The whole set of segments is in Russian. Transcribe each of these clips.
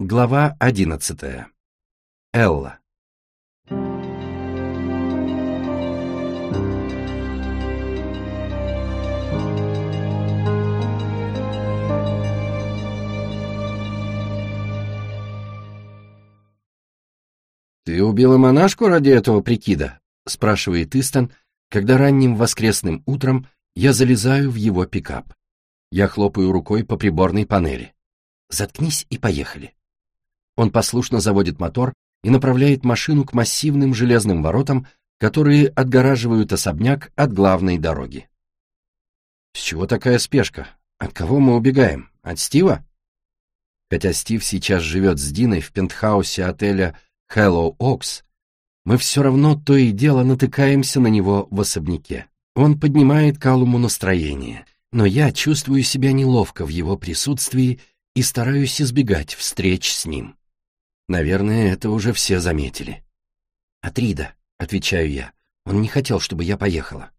Глава одиннадцатая. Элла. «Ты убила монашку ради этого прикида?» — спрашивает Истон, когда ранним воскресным утром я залезаю в его пикап. Я хлопаю рукой по приборной панели. «Заткнись и поехали». Он послушно заводит мотор и направляет машину к массивным железным воротам, которые отгораживают особняк от главной дороги. С чего такая спешка? От кого мы убегаем? От Стива? Хотя Стив сейчас живет с Диной в пентхаусе отеля Hello Oaks, мы все равно то и дело натыкаемся на него в особняке. Он поднимает Калуму настроение, но я чувствую себя неловко в его присутствии и стараюсь избегать встреч с ним. Наверное, это уже все заметили. «Атрида», — отвечаю я, — «он не хотел, чтобы я поехала».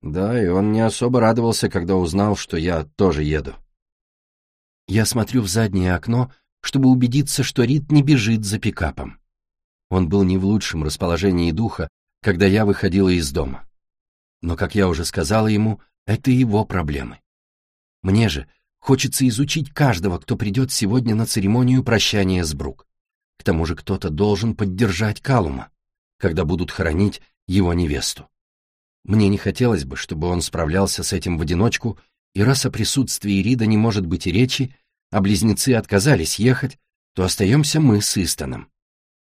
Да, и он не особо радовался, когда узнал, что я тоже еду. Я смотрю в заднее окно, чтобы убедиться, что Рид не бежит за пикапом. Он был не в лучшем расположении духа, когда я выходила из дома. Но, как я уже сказала ему, это его проблемы. Мне же хочется изучить каждого, кто придет сегодня на церемонию прощания с Брук. К тому же кто-то должен поддержать Калума, когда будут хоронить его невесту. Мне не хотелось бы, чтобы он справлялся с этим в одиночку, и раз о присутствии Рида не может быть и речи, а близнецы отказались ехать, то остаемся мы с Истоном.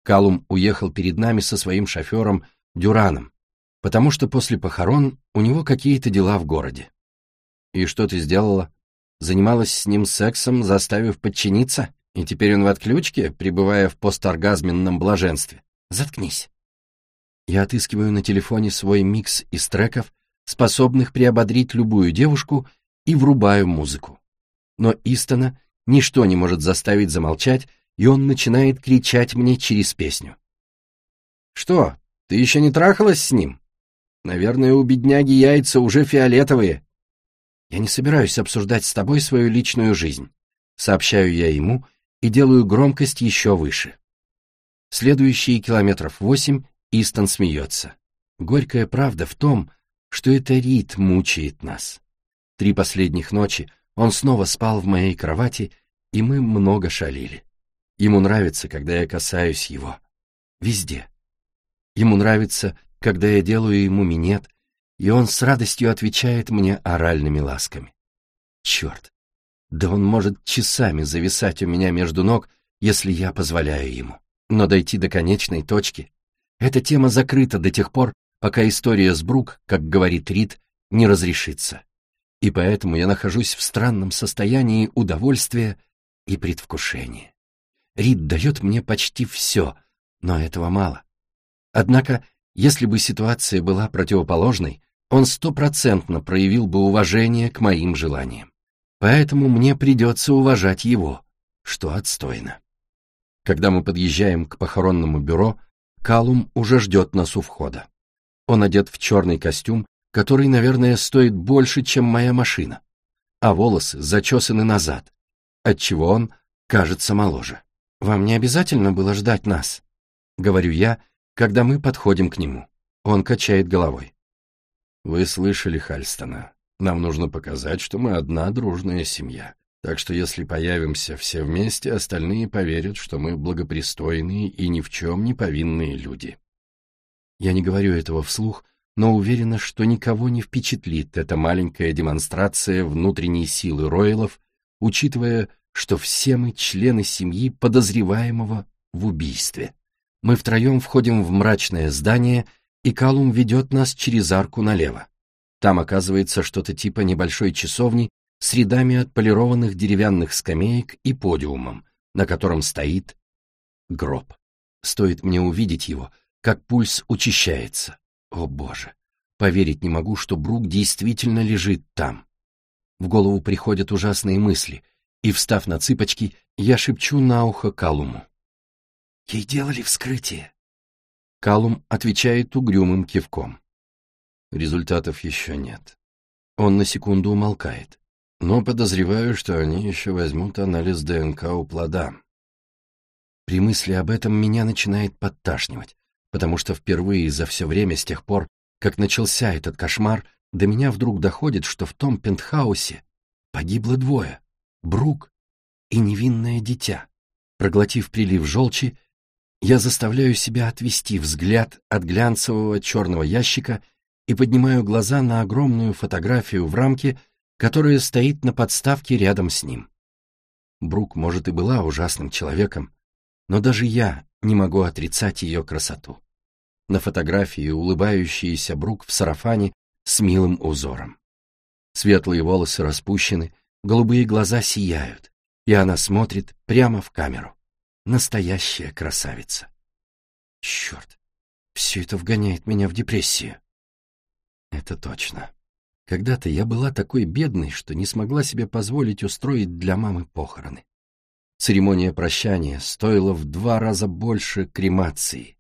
Калум уехал перед нами со своим шофером Дюраном, потому что после похорон у него какие-то дела в городе. И что ты сделала? Занималась с ним сексом, заставив подчиниться? И теперь он в отключке, пребывая в посторгазменном блаженстве? Заткнись. Я отыскиваю на телефоне свой микс из треков, способных приободрить любую девушку, и врубаю музыку. Но Истона ничто не может заставить замолчать, и он начинает кричать мне через песню. «Что, ты еще не трахалась с ним? Наверное, у бедняги яйца уже фиолетовые». «Я не собираюсь обсуждать с тобой свою личную жизнь», сообщаю я ему и делаю громкость еще выше. Следующие километров восемь Истон смеется. Горькая правда в том, что это Рид мучает нас. Три последних ночи он снова спал в моей кровати, и мы много шалили. Ему нравится, когда я касаюсь его. Везде. Ему нравится, когда я делаю ему минет, и он с радостью отвечает мне оральными ласками. Черт! Да он может часами зависать у меня между ног, если я позволяю ему. Но дойти до конечной точки — эта тема закрыта до тех пор, пока история с Брук, как говорит Рид, не разрешится. И поэтому я нахожусь в странном состоянии удовольствия и предвкушения. Рид дает мне почти все, но этого мало. Однако, если бы ситуация была противоположной, он стопроцентно проявил бы уважение к моим желаниям. Поэтому мне придется уважать его, что отстойно. Когда мы подъезжаем к похоронному бюро, Калум уже ждет нас у входа. Он одет в черный костюм, который, наверное, стоит больше, чем моя машина, а волосы зачесаны назад, отчего он кажется моложе. «Вам не обязательно было ждать нас», — говорю я, когда мы подходим к нему. Он качает головой. «Вы слышали Хальстона. Нам нужно показать, что мы одна дружная семья. Так что если появимся все вместе, остальные поверят, что мы благопристойные и ни в чем не повинные люди». Я не говорю этого вслух, но уверена, что никого не впечатлит эта маленькая демонстрация внутренней силы Ройлов, учитывая, что все мы члены семьи подозреваемого в убийстве. Мы втроем входим в мрачное здание, и Калум ведет нас через арку налево. Там оказывается что-то типа небольшой часовни с рядами отполированных деревянных скамеек и подиумом, на котором стоит гроб. Стоит мне увидеть его, как пульс учащается. О боже, поверить не могу, что Брук действительно лежит там. В голову приходят ужасные мысли, и, встав на цыпочки, я шепчу на ухо Калуму. «Ей делали вскрытие». Калум отвечает угрюмым кивком. Результатов еще нет. Он на секунду умолкает. Но подозреваю, что они еще возьмут анализ ДНК у плода. При мысли об этом меня начинает подташнивать, потому что впервые за все время с тех пор, как начался этот кошмар, до меня вдруг доходит, что в том пентхаусе погибло двое — Брук и невинное дитя. Проглотив прилив желчи, я заставляю себя отвести взгляд от глянцевого черного ящика и поднимаю глаза на огромную фотографию в рамке, которая стоит на подставке рядом с ним. Брук, может, и была ужасным человеком, но даже я не могу отрицать ее красоту. На фотографии улыбающаяся Брук в сарафане с милым узором. Светлые волосы распущены, голубые глаза сияют, и она смотрит прямо в камеру. Настоящая красавица. Черт, все это вгоняет меня в депрессию. Это точно. Когда-то я была такой бедной, что не смогла себе позволить устроить для мамы похороны. Церемония прощания стоила в два раза больше кремации,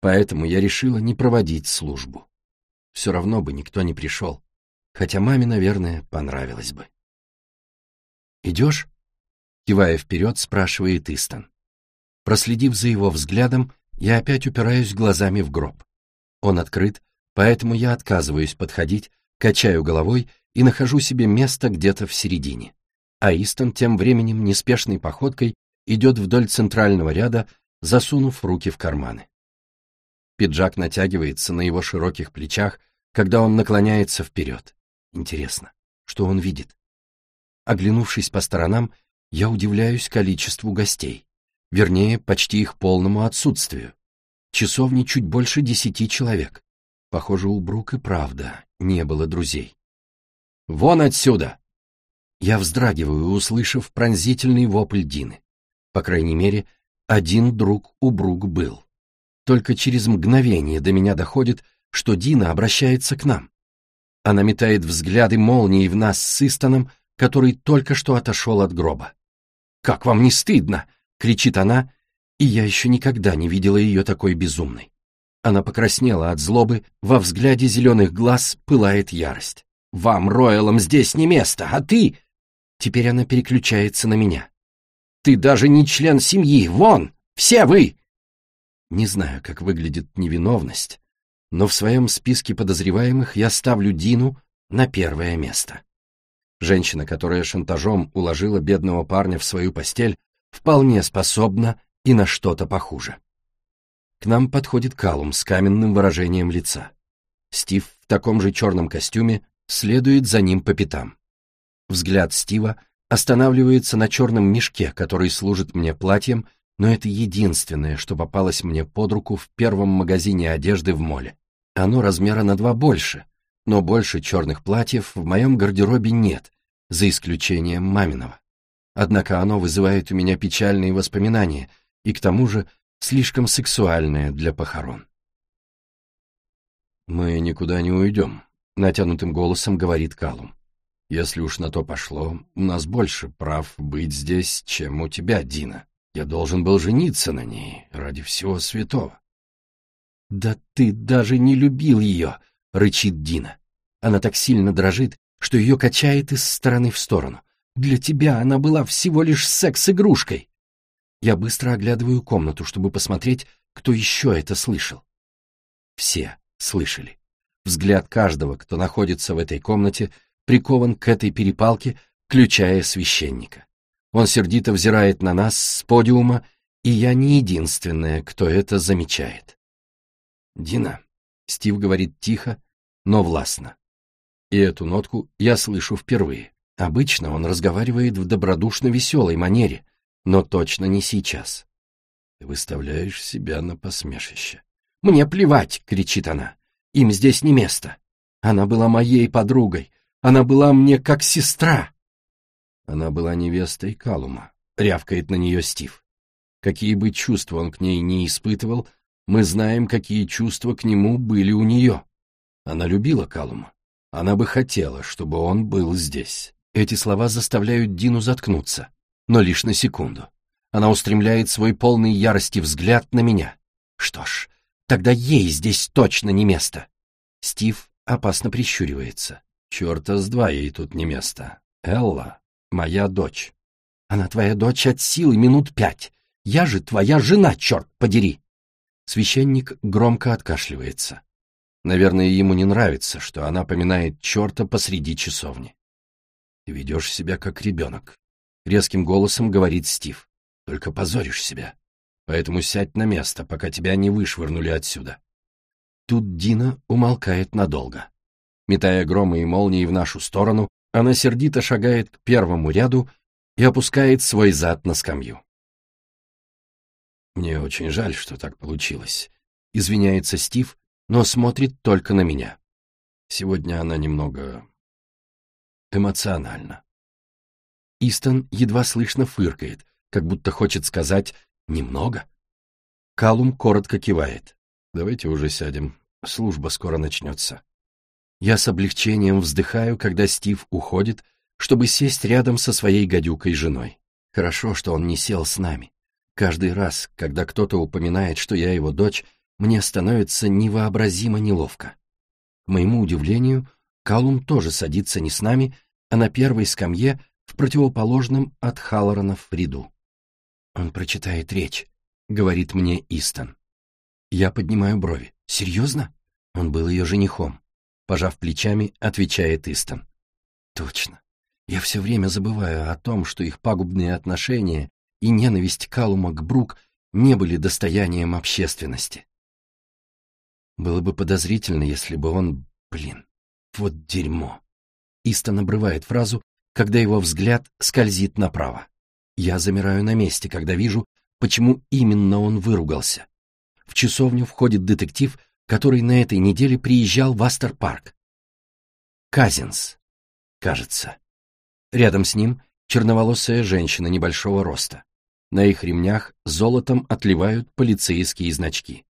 поэтому я решила не проводить службу. Все равно бы никто не пришел, хотя маме, наверное, понравилось бы. «Идешь?» — кивая вперед, спрашивает Истон. Проследив за его взглядом, я опять упираюсь глазами в гроб. Он открыт, поэтому я отказываюсь подходить, качаю головой и нахожу себе место где-то в середине. А Истон тем временем неспешной походкой идет вдоль центрального ряда, засунув руки в карманы. Пиджак натягивается на его широких плечах, когда он наклоняется вперед. Интересно, что он видит? Оглянувшись по сторонам, я удивляюсь количеству гостей вернее, почти их полному отсутствию. Часовни чуть больше десяти человек. Похоже, у Брук и правда не было друзей. «Вон отсюда!» Я вздрагиваю, услышав пронзительный вопль Дины. По крайней мере, один друг у Брук был. Только через мгновение до меня доходит, что Дина обращается к нам. Она метает взгляды молнии в нас с Истоном, который только что отошел от гроба. «Как вам не стыдно?» кричит она, и я еще никогда не видела ее такой безумной. Она покраснела от злобы, во взгляде зеленых глаз пылает ярость. «Вам, Роялам, здесь не место, а ты...» Теперь она переключается на меня. «Ты даже не член семьи, вон! Все вы!» Не знаю, как выглядит невиновность, но в своем списке подозреваемых я ставлю Дину на первое место. Женщина, которая шантажом уложила бедного парня в свою постель, вполне способна и на что-то похуже. К нам подходит Калум с каменным выражением лица. Стив в таком же черном костюме следует за ним по пятам. Взгляд Стива останавливается на черном мешке, который служит мне платьем, но это единственное, что попалось мне под руку в первом магазине одежды в моле. Оно размера на два больше, но больше черных платьев в моем гардеробе нет, за исключением маминого. Однако оно вызывает у меня печальные воспоминания и к тому же слишком сексуальное для похорон. «Мы никуда не уйдем», — натянутым голосом говорит Калум. «Если уж на то пошло, у нас больше прав быть здесь, чем у тебя, Дина. Я должен был жениться на ней ради всего святого». «Да ты даже не любил ее!» — рычит Дина. Она так сильно дрожит, что ее качает из стороны в сторону. Для тебя она была всего лишь секс-игрушкой. Я быстро оглядываю комнату, чтобы посмотреть, кто еще это слышал. Все слышали. Взгляд каждого, кто находится в этой комнате, прикован к этой перепалке, включая священника. Он сердито взирает на нас с подиума, и я не единственная, кто это замечает. «Дина», — Стив говорит тихо, но властно. И эту нотку я слышу впервые. Обычно он разговаривает в добродушно-веселой манере, но точно не сейчас. Ты выставляешь себя на посмешище. «Мне плевать!» — кричит она. «Им здесь не место. Она была моей подругой. Она была мне как сестра». Она была невестой Калума, рявкает на нее Стив. Какие бы чувства он к ней не испытывал, мы знаем, какие чувства к нему были у нее. Она любила Калума. Она бы хотела, чтобы он был здесь. Эти слова заставляют Дину заткнуться, но лишь на секунду. Она устремляет свой полный ярости взгляд на меня. Что ж, тогда ей здесь точно не место. Стив опасно прищуривается. Черта с два ей тут не место. Элла — моя дочь. Она твоя дочь от силы минут пять. Я же твоя жена, черт подери!» Священник громко откашливается. Наверное, ему не нравится, что она поминает черта посреди часовни. «Ты ведешь себя как ребенок», — резким голосом говорит Стив. «Только позоришь себя. Поэтому сядь на место, пока тебя не вышвырнули отсюда». Тут Дина умолкает надолго. Метая громы и молнии в нашу сторону, она сердито шагает к первому ряду и опускает свой зад на скамью. «Мне очень жаль, что так получилось», — извиняется Стив, но смотрит только на меня. Сегодня она немного эмоциональна. Истон едва слышно фыркает, как будто хочет сказать «немного». Калум коротко кивает. «Давайте уже сядем, служба скоро начнется». Я с облегчением вздыхаю, когда Стив уходит, чтобы сесть рядом со своей гадюкой женой. Хорошо, что он не сел с нами. Каждый раз, когда кто-то упоминает, что я его дочь, мне становится невообразимо неловко. К моему удивлению, Калум тоже садится не с нами, а на первой скамье в противоположном от Халлорана ряду. «Он прочитает речь», — говорит мне Истон. Я поднимаю брови. «Серьезно?» Он был ее женихом. Пожав плечами, отвечает Истон. «Точно. Я все время забываю о том, что их пагубные отношения и ненависть Калума к Брук не были достоянием общественности. Было бы подозрительно, если бы он... Блин, вот дерьмо. Истон обрывает фразу, когда его взгляд скользит направо. Я замираю на месте, когда вижу, почему именно он выругался. В часовню входит детектив, который на этой неделе приезжал в Астер-парк. Казинс, кажется. Рядом с ним черноволосая женщина небольшого роста. На их ремнях золотом отливают полицейские значки.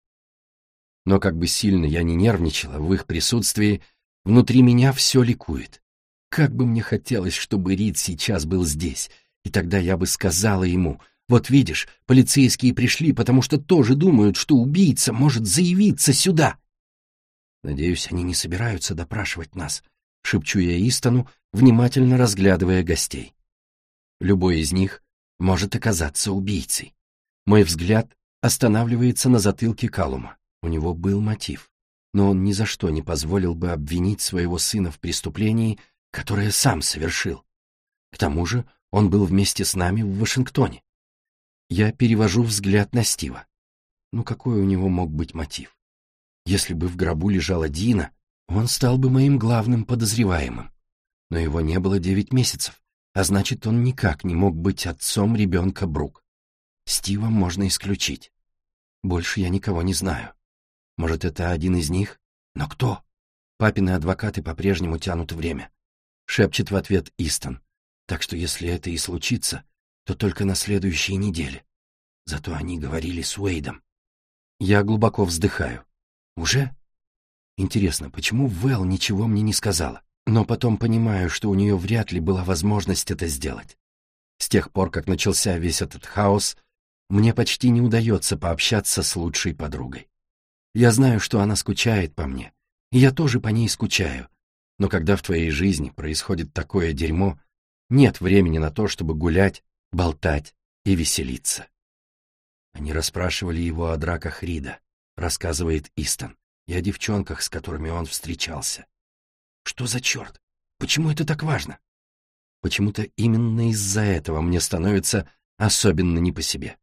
Но как бы сильно я ни нервничала в их присутствии, внутри меня все ликует. Как бы мне хотелось, чтобы Рид сейчас был здесь, и тогда я бы сказала ему, вот видишь, полицейские пришли, потому что тоже думают, что убийца может заявиться сюда. Надеюсь, они не собираются допрашивать нас, шепчу я Истону, внимательно разглядывая гостей. Любой из них может оказаться убийцей. Мой взгляд останавливается на затылке Калума. У него был мотив, но он ни за что не позволил бы обвинить своего сына в преступлении, которое сам совершил. К тому же он был вместе с нами в Вашингтоне. Я перевожу взгляд на Стива. Ну какой у него мог быть мотив? Если бы в гробу лежала Дина, он стал бы моим главным подозреваемым. Но его не было девять месяцев, а значит, он никак не мог быть отцом ребенка Брук. Стива можно исключить. Больше я никого не знаю. Может, это один из них? Но кто? Папины адвокаты по-прежнему тянут время. Шепчет в ответ Истон. Так что если это и случится, то только на следующей неделе. Зато они говорили с Уэйдом. Я глубоко вздыхаю. Уже? Интересно, почему Вэл ничего мне не сказала? но потом понимаю, что у нее вряд ли была возможность это сделать. С тех пор, как начался весь этот хаос, мне почти не удается пообщаться с лучшей подругой. Я знаю, что она скучает по мне, и я тоже по ней скучаю, но когда в твоей жизни происходит такое дерьмо, нет времени на то, чтобы гулять, болтать и веселиться. Они расспрашивали его о драках Рида, рассказывает Истон, и о девчонках, с которыми он встречался. Что за черт? Почему это так важно? Почему-то именно из-за этого мне становится особенно не по себе.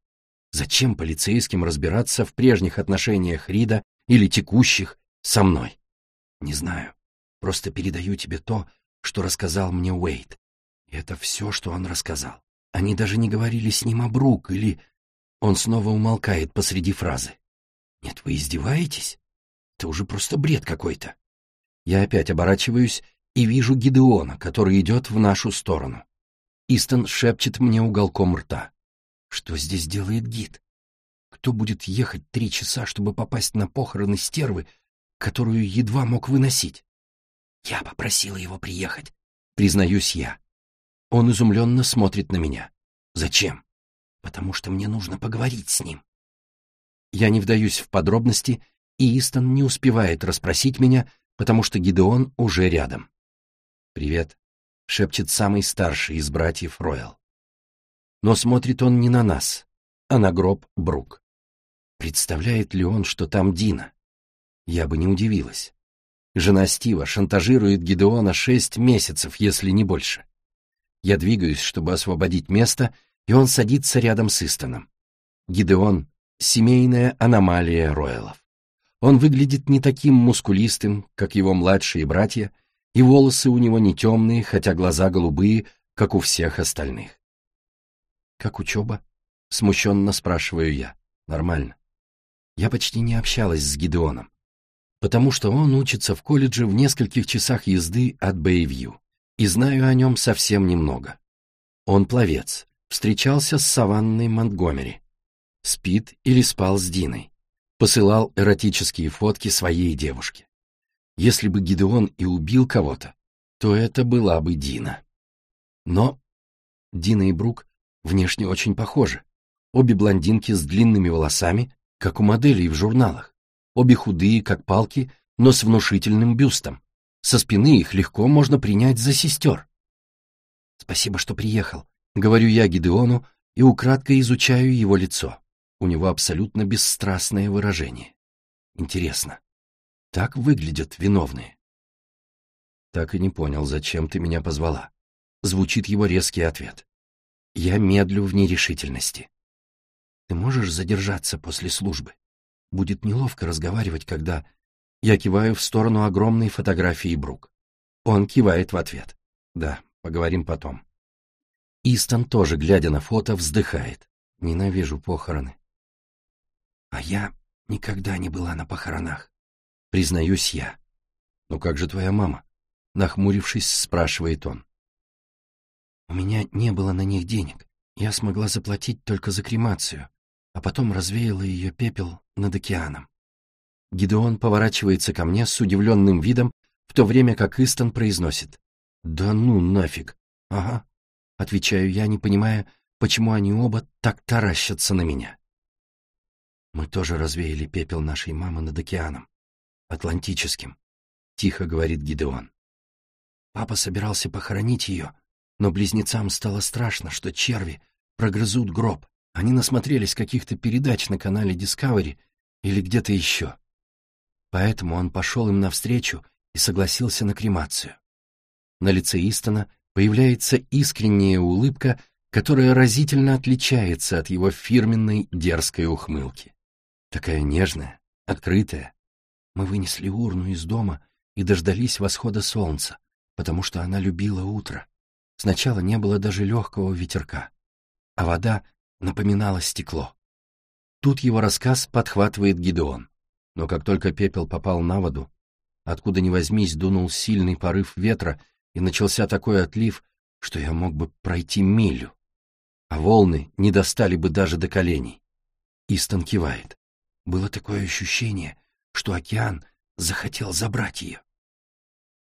Зачем полицейским разбираться в прежних отношениях Рида или текущих со мной? Не знаю. Просто передаю тебе то, что рассказал мне Уэйт. Это все, что он рассказал. Они даже не говорили с ним о Брук или... Он снова умолкает посреди фразы. Нет, вы издеваетесь? Это уже просто бред какой-то. Я опять оборачиваюсь и вижу Гидеона, который идет в нашу сторону. Истон шепчет мне уголком рта. Что здесь делает гид? Кто будет ехать три часа, чтобы попасть на похороны стервы, которую едва мог выносить? Я попросила его приехать, признаюсь я. Он изумленно смотрит на меня. Зачем? Потому что мне нужно поговорить с ним. Я не вдаюсь в подробности, и Истон не успевает расспросить меня, потому что Гидеон уже рядом. «Привет», — шепчет самый старший из братьев Роял. Но смотрит он не на нас, а на гроб Брук. Представляет ли он, что там Дина? Я бы не удивилась. Жена Стива шантажирует Гидеона шесть месяцев, если не больше. Я двигаюсь, чтобы освободить место, и он садится рядом с Истоном. Гидеон — семейная аномалия Ройлов. Он выглядит не таким мускулистым, как его младшие братья, и волосы у него не темные, хотя глаза голубые, как у всех остальных. «Как учеба?» — смущенно спрашиваю я. «Нормально. Я почти не общалась с Гидеоном потому что он учится в колледже в нескольких часах езды от Бэйвью, и знаю о нем совсем немного. Он пловец, встречался с Саванной Монтгомери, спит или спал с Диной, посылал эротические фотки своей девушке. Если бы Гидеон и убил кого-то, то это была бы Дина. Но Дина и Брук внешне очень похожи. Обе блондинки с длинными волосами, как у моделей в журналах обе худые, как палки, но с внушительным бюстом. Со спины их легко можно принять за сестер. «Спасибо, что приехал», — говорю я Гидеону и украдкой изучаю его лицо. У него абсолютно бесстрастное выражение. Интересно, так выглядят виновные? Так и не понял, зачем ты меня позвала. Звучит его резкий ответ. Я медлю в нерешительности. Ты можешь задержаться после службы? Будет неловко разговаривать, когда... Я киваю в сторону огромной фотографии Брук. Он кивает в ответ. Да, поговорим потом. Истон тоже, глядя на фото, вздыхает. Ненавижу похороны. А я никогда не была на похоронах. Признаюсь я. Ну как же твоя мама? Нахмурившись, спрашивает он. У меня не было на них денег. Я смогла заплатить только за кремацию, а потом развеяла ее пепел над океаном. Гидеон поворачивается ко мне с удивленным видом, в то время как Истон произносит «Да ну нафиг!» «Ага», — отвечаю я, не понимая, почему они оба так таращатся на меня. Мы тоже развеяли пепел нашей мамы над океаном, Атлантическим, — тихо говорит Гидеон. Папа собирался похоронить ее, но близнецам стало страшно, что черви прогрызут гроб, они насмотрелись каких-то передач на канале Discovery или где-то еще. Поэтому он пошел им навстречу и согласился на кремацию. На лице Истона появляется искренняя улыбка, которая разительно отличается от его фирменной дерзкой ухмылки. Такая нежная, открытая. Мы вынесли урну из дома и дождались восхода солнца, потому что она любила утро. Сначала не было даже легкого ветерка, а вода напоминало стекло. Тут его рассказ подхватывает Гидеон. Но как только пепел попал на воду, откуда ни возьмись дунул сильный порыв ветра, и начался такой отлив, что я мог бы пройти милю, а волны не достали бы даже до коленей. Истон кивает. Было такое ощущение, что океан захотел забрать ее.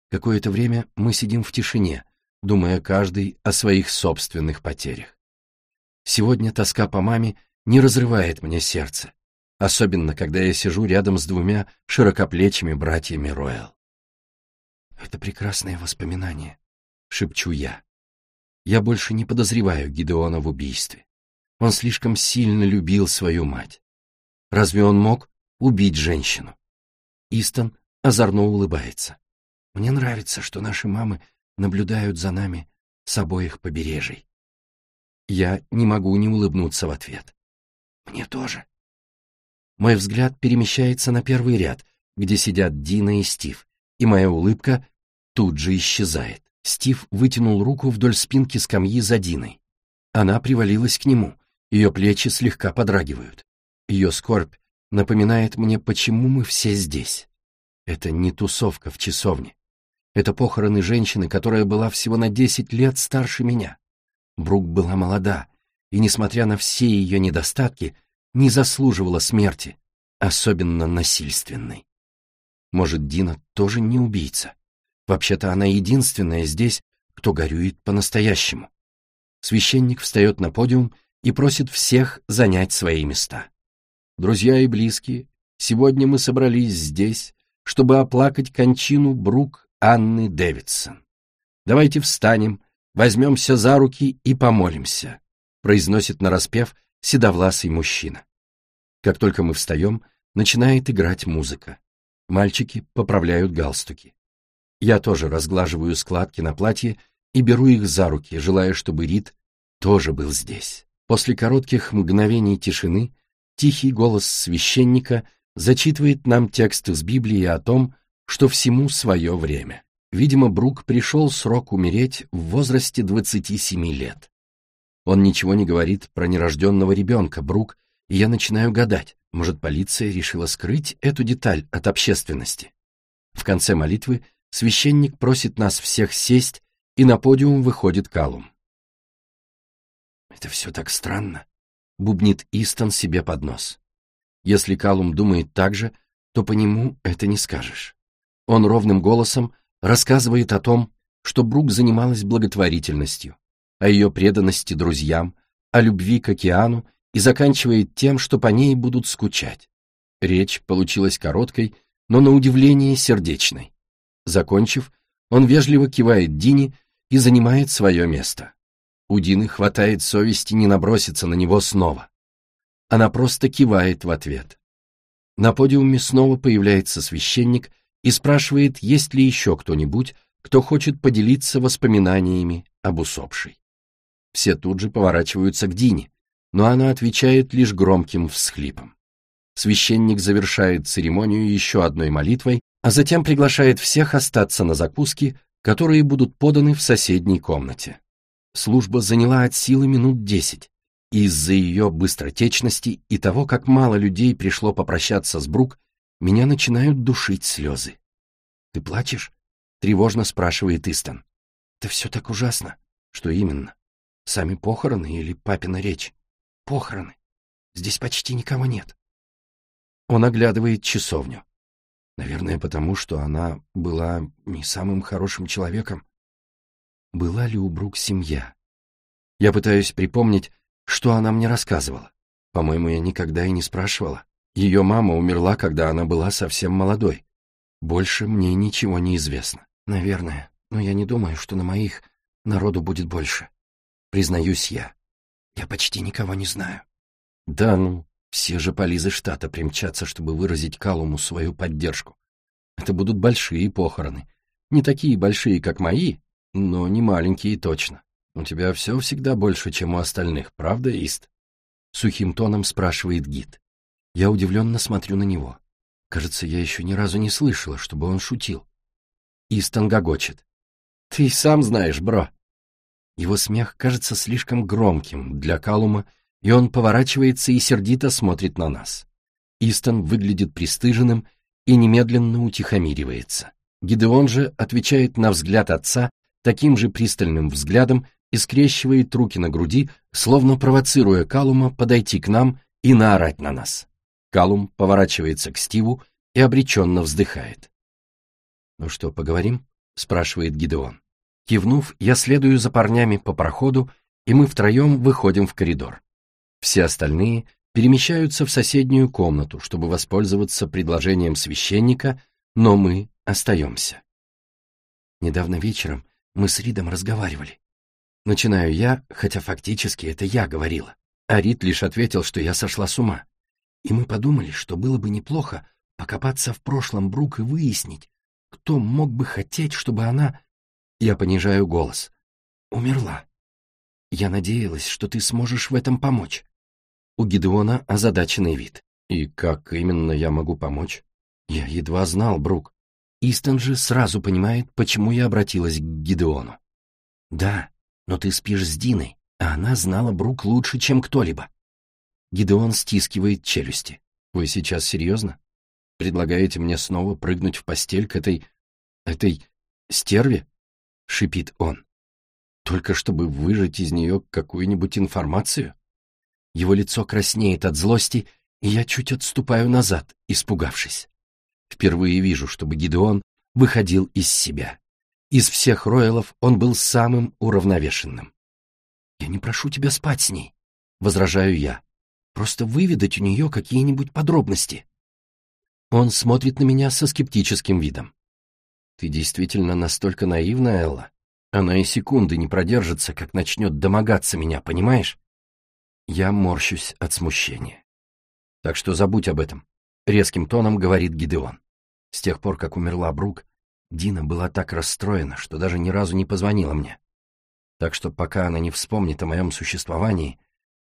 Какое-то время мы сидим в тишине, думая каждый о своих собственных потерях. Сегодня тоска по маме не разрывает мне сердце, особенно когда я сижу рядом с двумя широкоплечими братьями Ройл. «Это прекрасное воспоминание», — шепчу я. Я больше не подозреваю Гидеона в убийстве. Он слишком сильно любил свою мать. Разве он мог убить женщину? Истон озорно улыбается. Мне нравится, что наши мамы наблюдают за нами с обоих побережий. Я не могу не улыбнуться в ответ. Мне тоже. Мой взгляд перемещается на первый ряд, где сидят Дина и Стив, и моя улыбка тут же исчезает. Стив вытянул руку вдоль спинки скамьи за Диной. Она привалилась к нему, ее плечи слегка подрагивают. Ее скорбь напоминает мне, почему мы все здесь. Это не тусовка в часовне. Это похороны женщины, которая была всего на десять лет старше меня. Брук была молода, и, несмотря на все ее недостатки, не заслуживала смерти, особенно насильственной. Может, Дина тоже не убийца? Вообще-то она единственная здесь, кто горюет по-настоящему. Священник встает на подиум и просит всех занять свои места. Друзья и близкие, сегодня мы собрались здесь, чтобы оплакать кончину Брук Анны Дэвидсон. Давайте встанем возьмемся за руки и помолимся», — произносит нараспев седовласый мужчина. Как только мы встаем, начинает играть музыка. Мальчики поправляют галстуки. Я тоже разглаживаю складки на платье и беру их за руки, желая, чтобы Рид тоже был здесь. После коротких мгновений тишины тихий голос священника зачитывает нам текст из Библии о том, что всему свое время. Видимо, Брук пришел срок умереть в возрасте 27 лет. Он ничего не говорит про нерожденного ребенка, Брук, и я начинаю гадать, может, полиция решила скрыть эту деталь от общественности. В конце молитвы священник просит нас всех сесть, и на подиум выходит Калум. «Это все так странно», — бубнит Истон себе под нос. Если Калум думает так же, то по нему это не скажешь. Он ровным голосом рассказывает о том, что Брук занималась благотворительностью, о ее преданности друзьям, о любви к океану и заканчивает тем, что по ней будут скучать. Речь получилась короткой, но на удивление сердечной. Закончив, он вежливо кивает Дине и занимает свое место. У Дины хватает совести не наброситься на него снова. Она просто кивает в ответ. На подиуме снова появляется священник и спрашивает, есть ли еще кто-нибудь, кто хочет поделиться воспоминаниями об усопшей. Все тут же поворачиваются к Дине, но она отвечает лишь громким всхлипом. Священник завершает церемонию еще одной молитвой, а затем приглашает всех остаться на закуски, которые будут поданы в соседней комнате. Служба заняла от силы минут десять, и из-за ее быстротечности и того, как мало людей пришло попрощаться с Брук, меня начинают душить слезы. «Ты плачешь?» — тревожно спрашивает Истон. «Это все так ужасно. Что именно? Сами похороны или папина речь?» «Похороны. Здесь почти никого нет». Он оглядывает часовню. Наверное, потому что она была не самым хорошим человеком. Была ли у Брук семья? Я пытаюсь припомнить, что она мне рассказывала. По-моему, я никогда и не спрашивала. Ее мама умерла, когда она была совсем молодой. Больше мне ничего не известно. Наверное, но я не думаю, что на моих народу будет больше. Признаюсь я. Я почти никого не знаю. Да ну, все же полизы штата примчатся, чтобы выразить Калуму свою поддержку. Это будут большие похороны. Не такие большие, как мои, но не маленькие точно. У тебя все всегда больше, чем у остальных, правда, Ист? Сухим тоном спрашивает гид. Я удивленно смотрю на него. Кажется, я еще ни разу не слышала, чтобы он шутил. Истон гогочет. Ты сам знаешь, бро. Его смех кажется слишком громким для Калума, и он поворачивается и сердито смотрит на нас. Истон выглядит пристыженным и немедленно утихомиривается. Гидеон же отвечает на взгляд отца таким же пристальным взглядом и скрещивает руки на груди, словно провоцируя Калума подойти к нам и наорать на нас. Калум поворачивается к Стиву и обреченно вздыхает. «Ну что, поговорим?» — спрашивает Гидеон. Кивнув, я следую за парнями по проходу, и мы втроем выходим в коридор. Все остальные перемещаются в соседнюю комнату, чтобы воспользоваться предложением священника, но мы остаемся. Недавно вечером мы с Ридом разговаривали. Начинаю я, хотя фактически это я говорила. А Рид лишь ответил, что я сошла с ума. И мы подумали, что было бы неплохо покопаться в прошлом Брук и выяснить, кто мог бы хотеть, чтобы она я понижаю голос. Умерла. Я надеялась, что ты сможешь в этом помочь. У Гидеона озадаченный вид. И как именно я могу помочь? Я едва знал, Брук. Истон же сразу понимает, почему я обратилась к Гидеону. Да, но ты спишь с Диной, а она знала Брук лучше, чем кто-либо. Гидеон стискивает челюсти. Вы сейчас серьезно? Предлагаете мне снова прыгнуть в постель к этой... этой... стерве? — шипит он. «Только чтобы выжать из нее какую-нибудь информацию?» Его лицо краснеет от злости, и я чуть отступаю назад, испугавшись. Впервые вижу, чтобы Гидеон выходил из себя. Из всех роялов он был самым уравновешенным. «Я не прошу тебя спать с ней», — возражаю я. «Просто выведать у нее какие-нибудь подробности». Он смотрит на меня со скептическим видом. Ты действительно настолько наивна, Элла? Она и секунды не продержится, как начнет домогаться меня, понимаешь? Я морщусь от смущения. Так что забудь об этом, резким тоном говорит Гидеон. С тех пор, как умерла Брук, Дина была так расстроена, что даже ни разу не позвонила мне. Так что пока она не вспомнит о моем существовании,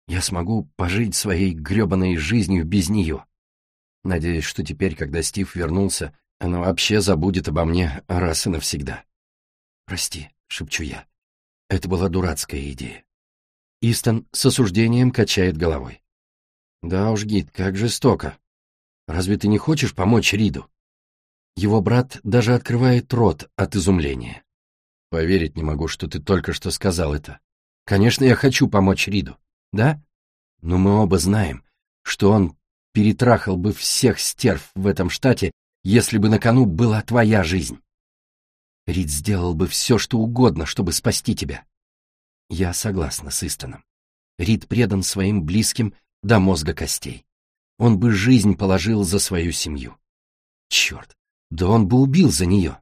я смогу пожить своей гребаной жизнью без нее. Надеюсь, что теперь, когда Стив вернулся, она вообще забудет обо мне раз и навсегда. «Прости», — шепчу я. Это была дурацкая идея. Истон с осуждением качает головой. «Да уж, Гид, как жестоко. Разве ты не хочешь помочь Риду?» Его брат даже открывает рот от изумления. «Поверить не могу, что ты только что сказал это. Конечно, я хочу помочь Риду, да? Но мы оба знаем, что он перетрахал бы всех стерв в этом штате, если бы на кону была твоя жизнь. Рид сделал бы все, что угодно, чтобы спасти тебя. Я согласна с Истоном. Рид предан своим близким до мозга костей. Он бы жизнь положил за свою семью. Черт, да он бы убил за нее.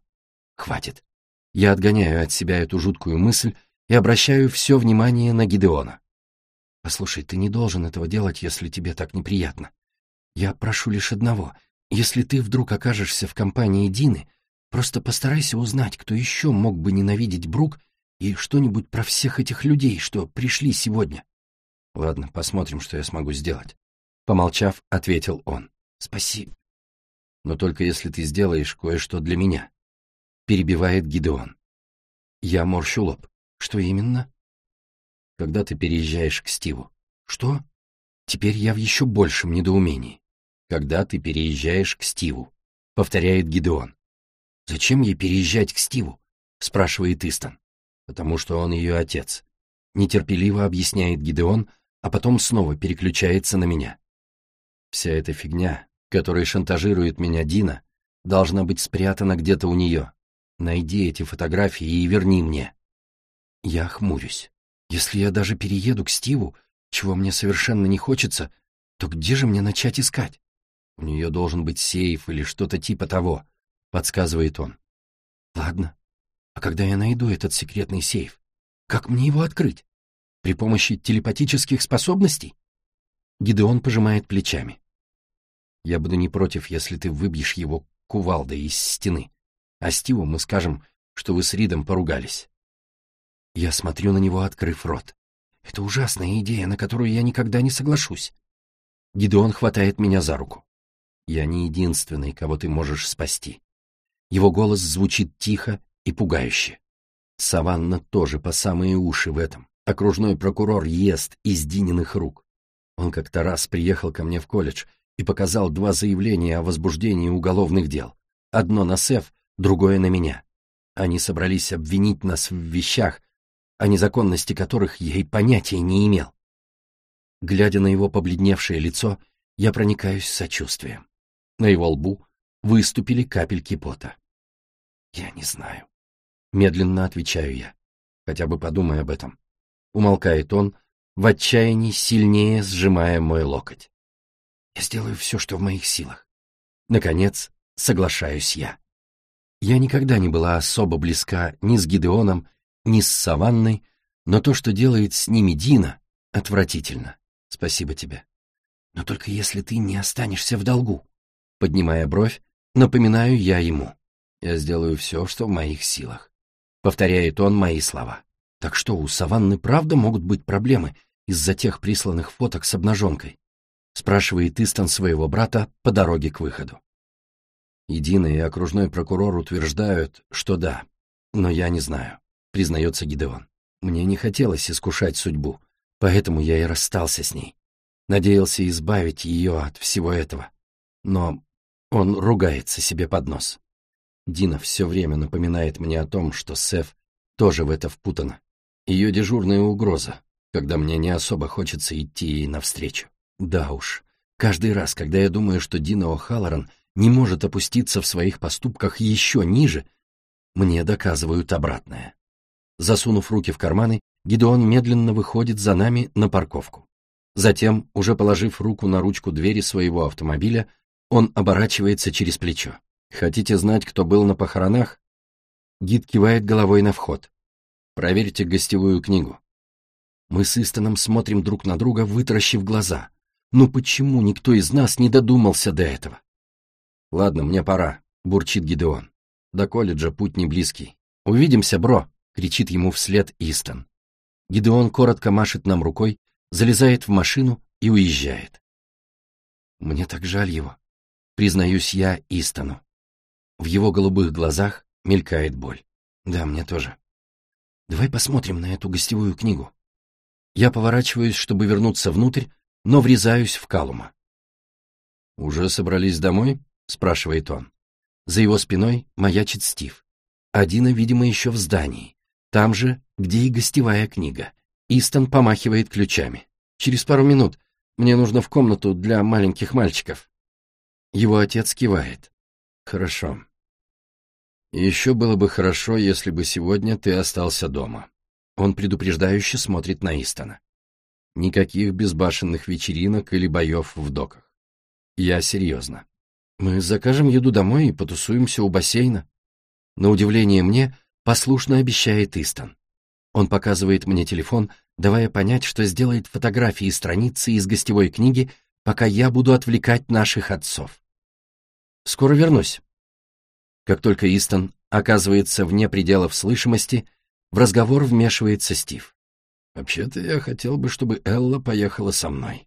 Хватит. Я отгоняю от себя эту жуткую мысль и обращаю все внимание на Гидеона. Послушай, ты не должен этого делать, если тебе так неприятно. Я прошу лишь одного. Если ты вдруг окажешься в компании Дины, просто постарайся узнать, кто еще мог бы ненавидеть Брук и что-нибудь про всех этих людей, что пришли сегодня. Ладно, посмотрим, что я смогу сделать. Помолчав, ответил он. Спасибо. Но только если ты сделаешь кое-что для меня. Перебивает Гидеон. Я морщу лоб. Что именно? Когда ты переезжаешь к Стиву. Что? Теперь я в еще большем недоумении. Когда ты переезжаешь к Стиву. Повторяет Гидеон. Зачем ей переезжать к Стиву? Спрашивает Истон. Потому что он ее отец. Нетерпеливо объясняет Гидеон, а потом снова переключается на меня. Вся эта фигня, которой шантажирует меня Дина, должна быть спрятана где-то у нее. Найди эти фотографии и верни мне. Я хмурюсь. Если я даже перееду к Стиву, чего мне совершенно не хочется, то где же мне начать искать? У нее должен быть сейф или что-то типа того, подсказывает он. Ладно. А когда я найду этот секретный сейф, как мне его открыть? При помощи телепатических способностей? Гидеон пожимает плечами. Я буду не против, если ты выбьешь его кувалдой из стены. А Стиву мы скажем, что вы с Ридом поругались. Я смотрю на него, открыв рот. Это ужасная идея, на которую я никогда не соглашусь. Гидеон хватает меня за руку. Я не единственный, кого ты можешь спасти. Его голос звучит тихо и пугающе. Саванна тоже по самые уши в этом. Окружной прокурор ест из Дининых рук. Он как-то раз приехал ко мне в колледж и показал два заявления о возбуждении уголовных дел. Одно на Сеф, другое на меня. Они собрались обвинить нас в вещах, о незаконности которых я и понятия не имел. Глядя на его побледневшее лицо, я проникаюсь сочувствием. На его лбу выступили капельки пота. «Я не знаю», — медленно отвечаю я. «Хотя бы подумай об этом умолкает он, в отчаянии сильнее сжимая мой локоть. Я сделаю все, что в моих силах. Наконец, соглашаюсь я. Я никогда не была особо близка ни с Гидеоном, ни с Саванной, но то, что делает с ними Дина, отвратительно. Спасибо тебе. Но только если ты не останешься в долгу. Поднимая бровь, напоминаю я ему. Я сделаю все, что в моих силах. Повторяет он мои слова. Так что, у Саванны правда могут быть проблемы из-за тех присланных фоток с обнаженкой? Спрашивает Истон своего брата по дороге к выходу. Единый и окружной прокурор утверждают, что да, но я не знаю, признается Гидеон. Мне не хотелось искушать судьбу, поэтому я и расстался с ней. Надеялся избавить ее от всего этого. Но он ругается себе под нос. Дина все время напоминает мне о том, что Сеф тоже в это впутана. Ее дежурная угроза, когда мне не особо хочется идти ей навстречу. Да уж, каждый раз, когда я думаю, что Дина О'Халлоран не может опуститься в своих поступках еще ниже, мне доказывают обратное. Засунув руки в карманы, Гидеон медленно выходит за нами на парковку. Затем, уже положив руку на ручку двери своего автомобиля, он оборачивается через плечо. «Хотите знать, кто был на похоронах?» Гид кивает головой на вход. Проверьте гостевую книгу. Мы с Истоном смотрим друг на друга, вытаращив глаза. Ну почему никто из нас не додумался до этого? Ладно, мне пора, бурчит Гидеон. До колледжа путь не близкий. Увидимся, бро, кричит ему вслед Истон. Гидеон коротко машет нам рукой, залезает в машину и уезжает. Мне так жаль его, признаюсь я Истону. В его голубых глазах мелькает боль. Да, мне тоже. Давай посмотрим на эту гостевую книгу. Я поворачиваюсь, чтобы вернуться внутрь, но врезаюсь в Калума. «Уже собрались домой?» — спрашивает он. За его спиной маячит Стив. Адина, видимо, еще в здании. Там же, где и гостевая книга. Истон помахивает ключами. «Через пару минут. Мне нужно в комнату для маленьких мальчиков». Его отец кивает. «Хорошо. еще было бы хорошо, если бы сегодня ты остался дома». Он предупреждающе смотрит на Истона. Никаких безбашенных вечеринок или боев в доках. Я серьезно. Мы закажем еду домой и потусуемся у бассейна. На удивление мне послушно обещает Истон. Он показывает мне телефон, давая понять, что сделает фотографии страницы из гостевой книги, пока я буду отвлекать наших отцов. Скоро вернусь. Как только Истон оказывается вне пределов слышимости, в разговор вмешивается Стив. Вообще-то я хотел бы, чтобы Элла поехала со мной.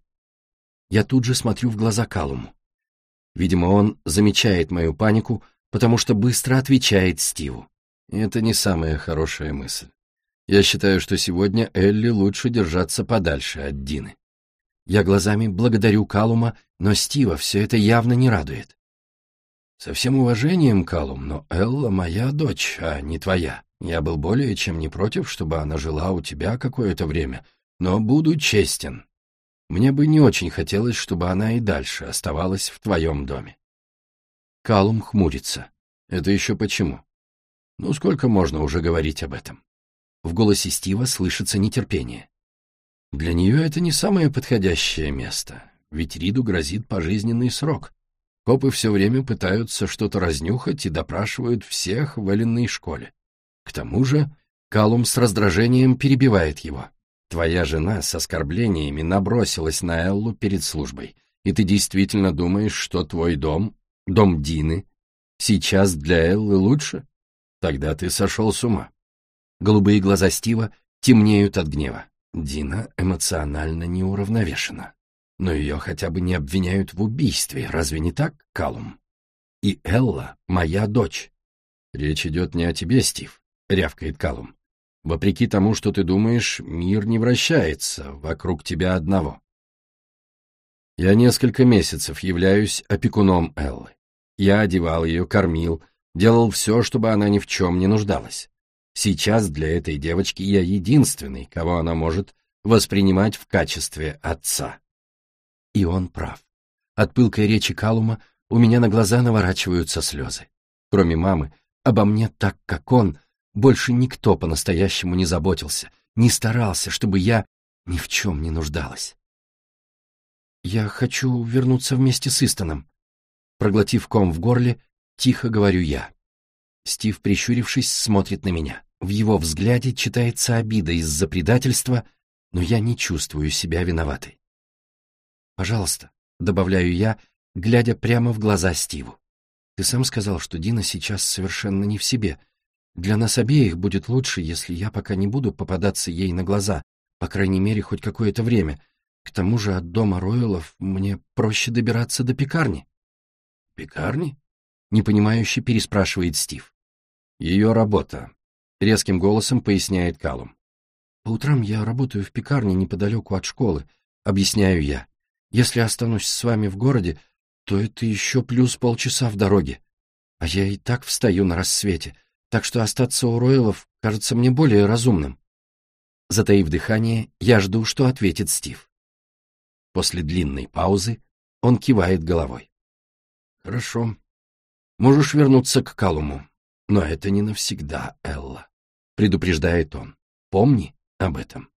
Я тут же смотрю в глаза Калуму. Видимо, он замечает мою панику, потому что быстро отвечает Стиву. Это не самая хорошая мысль. Я считаю, что сегодня Элли лучше держаться подальше от Дины. Я глазами благодарю Калума, но Стива все это явно не радует. Со всем уважением, Калум, но Элла моя дочь, а не твоя. Я был более чем не против, чтобы она жила у тебя какое-то время, но буду честен. Мне бы не очень хотелось, чтобы она и дальше оставалась в твоем доме. Калум хмурится. Это еще почему? Ну, сколько можно уже говорить об этом? В голосе Стива слышится нетерпение. Для нее это не самое подходящее место, ведь Риду грозит пожизненный срок. Копы все время пытаются что-то разнюхать и допрашивают всех в Элленной школе. К тому же Калум с раздражением перебивает его. Твоя жена с оскорблениями набросилась на Эллу перед службой, и ты действительно думаешь, что твой дом, дом Дины, сейчас для Эллы лучше? Тогда ты сошел с ума. Голубые глаза Стива темнеют от гнева. Дина эмоционально неуравновешена. Но ее хотя бы не обвиняют в убийстве, разве не так, Калум? И Элла — моя дочь. Речь идет не о тебе, Стив рявкает Калум. Вопреки тому, что ты думаешь, мир не вращается вокруг тебя одного. Я несколько месяцев являюсь опекуном Эллы. Я одевал ее, кормил, делал все, чтобы она ни в чем не нуждалась. Сейчас для этой девочки я единственный, кого она может воспринимать в качестве отца. И он прав. От пылкой речи Калума у меня на глаза наворачиваются слезы. Кроме мамы, обо мне так, как он — больше никто по-настоящему не заботился, не старался, чтобы я ни в чем не нуждалась. «Я хочу вернуться вместе с Истоном», — проглотив ком в горле, тихо говорю я. Стив, прищурившись, смотрит на меня. В его взгляде читается обида из-за предательства, но я не чувствую себя виноватой. «Пожалуйста», — добавляю я, глядя прямо в глаза Стиву. «Ты сам сказал, что Дина сейчас совершенно не в себе. Для нас обеих будет лучше, если я пока не буду попадаться ей на глаза, по крайней мере, хоть какое-то время. К тому же от дома Ройлов мне проще добираться до пекарни. Пекарни? Непонимающе переспрашивает Стив. Ее работа. Резким голосом поясняет Калум. По утрам я работаю в пекарне неподалеку от школы, объясняю я. Если останусь с вами в городе, то это еще плюс полчаса в дороге. А я и так встаю на рассвете — так что остаться у Ройлов кажется мне более разумным. Затаив дыхание, я жду, что ответит Стив. После длинной паузы он кивает головой. «Хорошо. Можешь вернуться к Калуму, но это не навсегда, Элла», — предупреждает он. «Помни об этом».